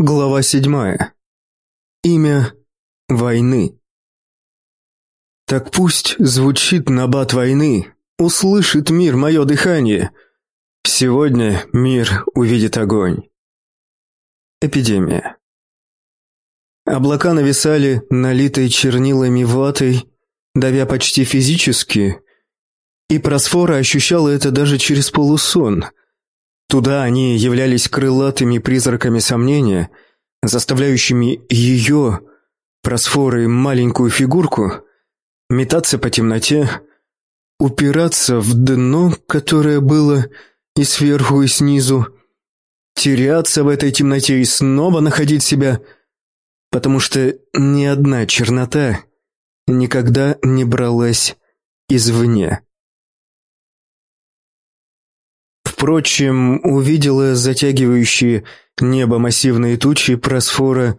Глава седьмая. Имя войны. Так пусть звучит набат войны, услышит мир мое дыхание. Сегодня мир увидит огонь. Эпидемия. Облака нависали, налитой чернилами ватой, давя почти физически, и просфора ощущала это даже через полусон – Туда они являлись крылатыми призраками сомнения, заставляющими ее, просфоры, маленькую фигурку, метаться по темноте, упираться в дно, которое было и сверху, и снизу, теряться в этой темноте и снова находить себя, потому что ни одна чернота никогда не бралась извне. Впрочем, увидела затягивающие небо массивные тучи просфора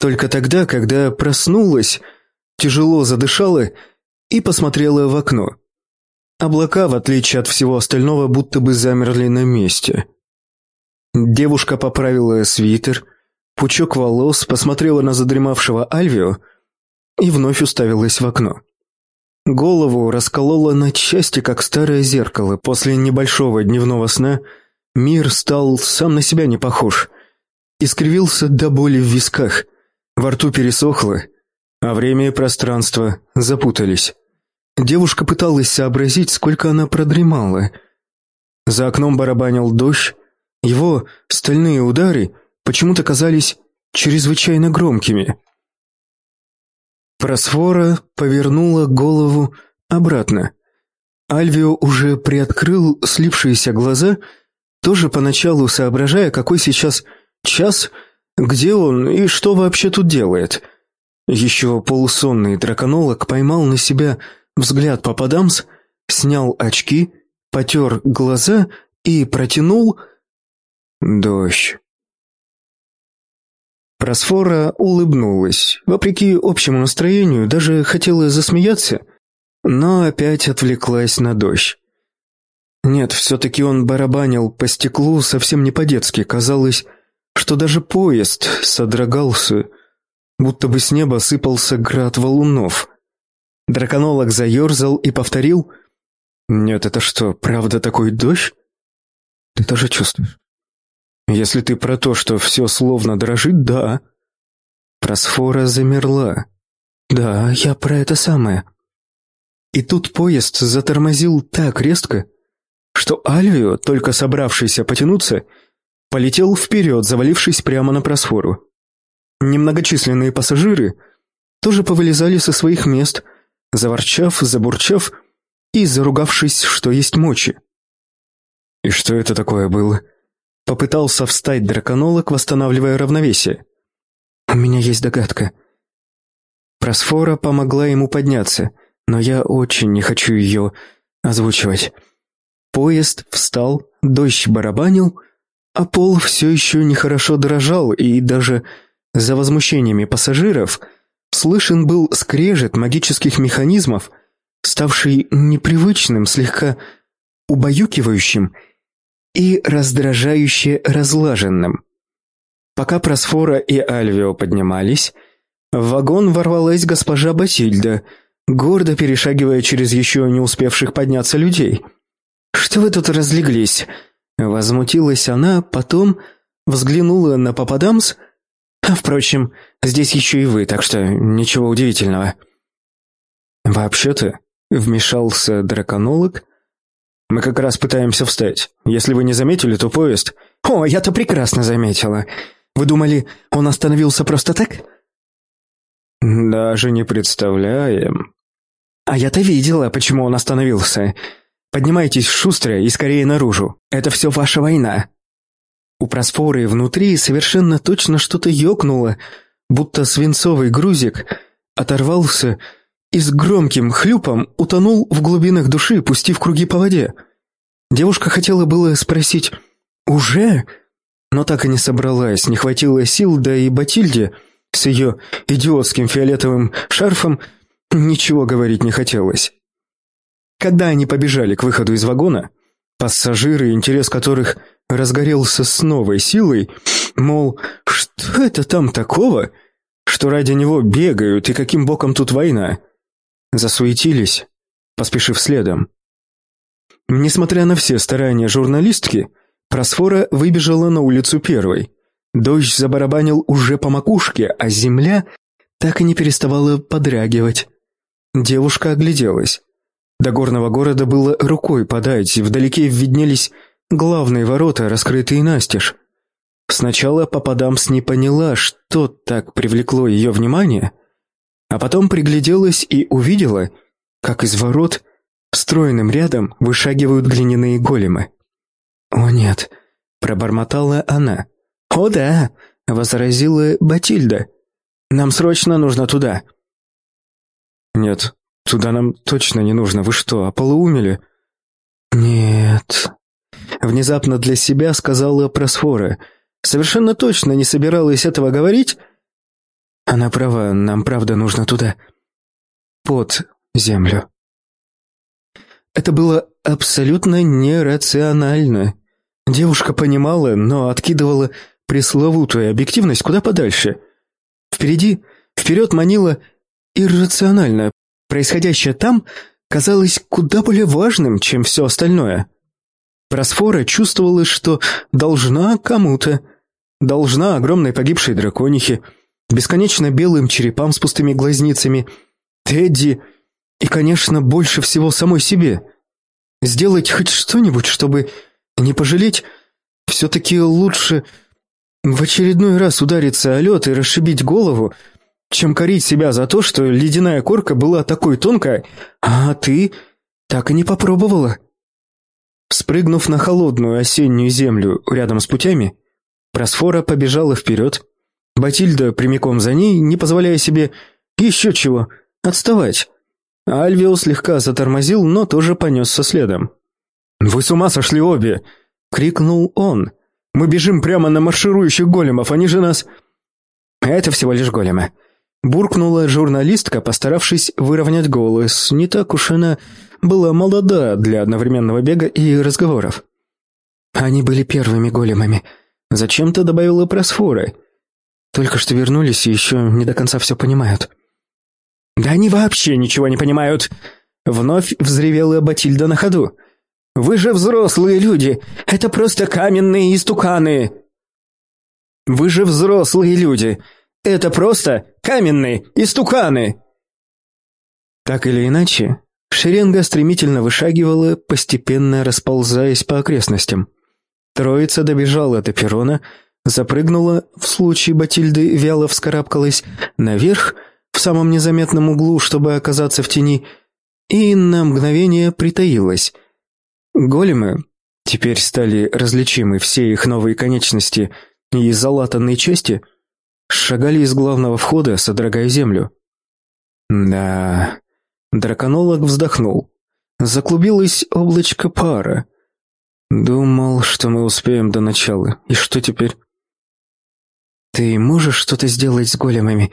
только тогда, когда проснулась, тяжело задышала и посмотрела в окно. Облака, в отличие от всего остального, будто бы замерли на месте. Девушка поправила свитер, пучок волос, посмотрела на задремавшего Альвио и вновь уставилась в окно. Голову раскололо на части, как старое зеркало. После небольшого дневного сна мир стал сам на себя не похож. Искривился до боли в висках. Во рту пересохло, а время и пространство запутались. Девушка пыталась сообразить, сколько она продремала. За окном барабанил дождь. Его стальные удары почему-то казались чрезвычайно громкими. Просфора повернула голову обратно. Альвио уже приоткрыл слипшиеся глаза, тоже поначалу соображая, какой сейчас час, где он и что вообще тут делает. Еще полусонный драконолог поймал на себя взгляд попадамс, снял очки, потер глаза и протянул... Дождь. Просфора улыбнулась. Вопреки общему настроению, даже хотела засмеяться, но опять отвлеклась на дождь. Нет, все-таки он барабанил по стеклу совсем не по-детски. Казалось, что даже поезд содрогался, будто бы с неба сыпался град валунов. Драконолог заерзал и повторил «Нет, это что, правда такой дождь?» «Ты тоже чувствуешь?» Если ты про то, что все словно дрожит, да. Просфора замерла. Да, я про это самое. И тут поезд затормозил так резко, что Альвио, только собравшийся потянуться, полетел вперед, завалившись прямо на просфору. Немногочисленные пассажиры тоже повылезали со своих мест, заворчав, забурчав и заругавшись, что есть мочи. И что это такое было? Попытался встать драконолог, восстанавливая равновесие. «У меня есть догадка». Просфора помогла ему подняться, но я очень не хочу ее озвучивать. Поезд встал, дождь барабанил, а пол все еще нехорошо дрожал, и даже за возмущениями пассажиров слышен был скрежет магических механизмов, ставший непривычным, слегка убаюкивающим и раздражающе разлаженным. Пока Просфора и Альвио поднимались, в вагон ворвалась госпожа Басильда, гордо перешагивая через еще не успевших подняться людей. «Что вы тут разлеглись?» Возмутилась она, потом взглянула на Пападамс. «А, впрочем, здесь еще и вы, так что ничего удивительного». «Вообще-то», — вмешался драконолог, мы как раз пытаемся встать. Если вы не заметили, то поезд... О, я-то прекрасно заметила. Вы думали, он остановился просто так? Даже не представляем. А я-то видела, почему он остановился. Поднимайтесь шустро и скорее наружу. Это все ваша война. У просфоры внутри совершенно точно что-то ёкнуло, будто свинцовый грузик оторвался и с громким хлюпом утонул в глубинах души, пустив круги по воде. Девушка хотела было спросить «Уже?», но так и не собралась, не хватило сил, да и Батильде с ее идиотским фиолетовым шарфом ничего говорить не хотелось. Когда они побежали к выходу из вагона, пассажиры, интерес которых разгорелся с новой силой, мол, что это там такого, что ради него бегают, и каким боком тут война? Засуетились, поспешив следом. Несмотря на все старания журналистки, Просфора выбежала на улицу первой. Дождь забарабанил уже по макушке, а земля так и не переставала подрагивать. Девушка огляделась. До горного города было рукой подать, вдалеке виднелись главные ворота, раскрытые настежь. Сначала Попадамс не поняла, что так привлекло ее внимание, а потом пригляделась и увидела, как из ворот стройным рядом вышагивают глиняные големы. «О нет», — пробормотала она. «О да», — возразила Батильда. «Нам срочно нужно туда». «Нет, туда нам точно не нужно. Вы что, ополоумели?» «Нет», — внезапно для себя сказала Просфора — совершенно точно не собиралась этого говорить. Она права, нам правда нужно туда. Под землю. Это было абсолютно нерационально. Девушка понимала, но откидывала пресловутую объективность куда подальше. Впереди, вперед манила иррационально. Происходящее там казалось куда более важным, чем все остальное. Просфора чувствовала, что должна кому-то, должна огромной погибшей драконихе, бесконечно белым черепам с пустыми глазницами, Тедди и, конечно, больше всего самой себе. Сделать хоть что-нибудь, чтобы не пожалеть, все-таки лучше в очередной раз удариться о лед и расшибить голову, чем корить себя за то, что ледяная корка была такой тонкой, а ты так и не попробовала. Спрыгнув на холодную осеннюю землю рядом с путями, Просфора побежала вперед. Батильда прямиком за ней, не позволяя себе еще чего, отставать. Альвио слегка затормозил, но тоже понесся следом. «Вы с ума сошли обе!» — крикнул он. «Мы бежим прямо на марширующих големов, они же нас...» «Это всего лишь големы», — буркнула журналистка, постаравшись выровнять голос. Не так уж она была молода для одновременного бега и разговоров. «Они были первыми големами», Зачем-то добавила просфоры. Только что вернулись и еще не до конца все понимают. «Да они вообще ничего не понимают!» Вновь взревела Батильда на ходу. «Вы же взрослые люди! Это просто каменные истуканы!» «Вы же взрослые люди! Это просто каменные истуканы!» Так или иначе, шеренга стремительно вышагивала, постепенно расползаясь по окрестностям. Троица добежала до перрона, запрыгнула, в случае Батильды вяло вскарабкалась, наверх, в самом незаметном углу, чтобы оказаться в тени, и на мгновение притаилась. Големы теперь стали различимы все их новые конечности и залатанные части, шагали из главного входа, содрогая землю. Да, драконолог вздохнул. Заклубилось облачко пара. Думал, что мы успеем до начала. И что теперь? Ты можешь что-то сделать с големами?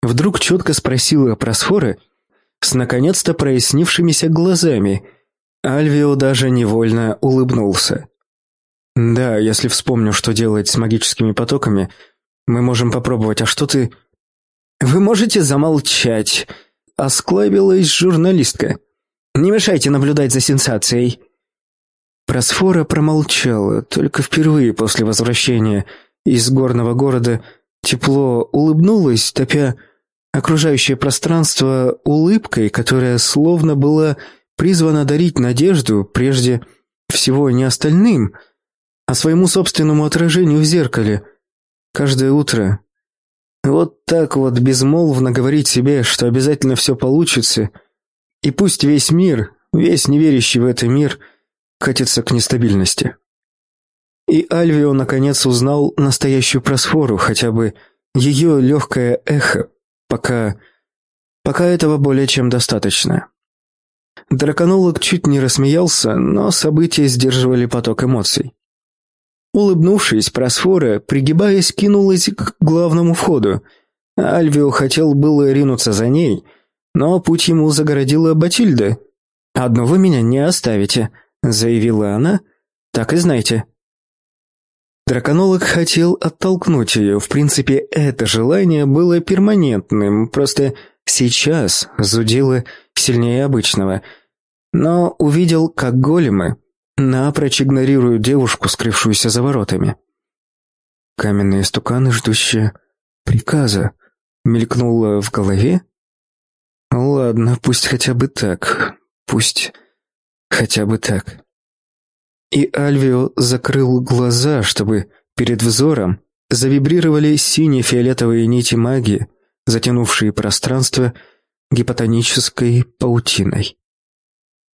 Вдруг четко спросила Просфора с наконец-то прояснившимися глазами. Альвио даже невольно улыбнулся. Да, если вспомню, что делать с магическими потоками, мы можем попробовать. А что ты Вы можете замолчать, осклабилась журналистка. Не мешайте наблюдать за сенсацией. Просфора промолчала, только впервые после возвращения из горного города тепло улыбнулась, топя окружающее пространство улыбкой, которая словно была призвана дарить надежду прежде всего не остальным, а своему собственному отражению в зеркале. Каждое утро вот так вот безмолвно говорить себе, что обязательно все получится, и пусть весь мир, весь неверящий в это мир – катится к нестабильности. И Альвио наконец узнал настоящую просфору, хотя бы ее легкое эхо, пока... пока этого более чем достаточно. Драконолог чуть не рассмеялся, но события сдерживали поток эмоций. Улыбнувшись, просфора, пригибаясь, кинулась к главному входу. Альвио хотел было ринуться за ней, но путь ему загородила Батильда. «Одну вы меня не оставите», заявила она. Так и знайте. Драконолог хотел оттолкнуть ее. В принципе, это желание было перманентным, просто сейчас зудело сильнее обычного. Но увидел, как големы напрочь игнорируют девушку, скрывшуюся за воротами. Каменные стуканы, ждущие приказа, мелькнуло в голове. Ладно, пусть хотя бы так. Пусть хотя бы так. И Альвио закрыл глаза, чтобы перед взором завибрировали сине-фиолетовые нити магии, затянувшие пространство гипотонической паутиной.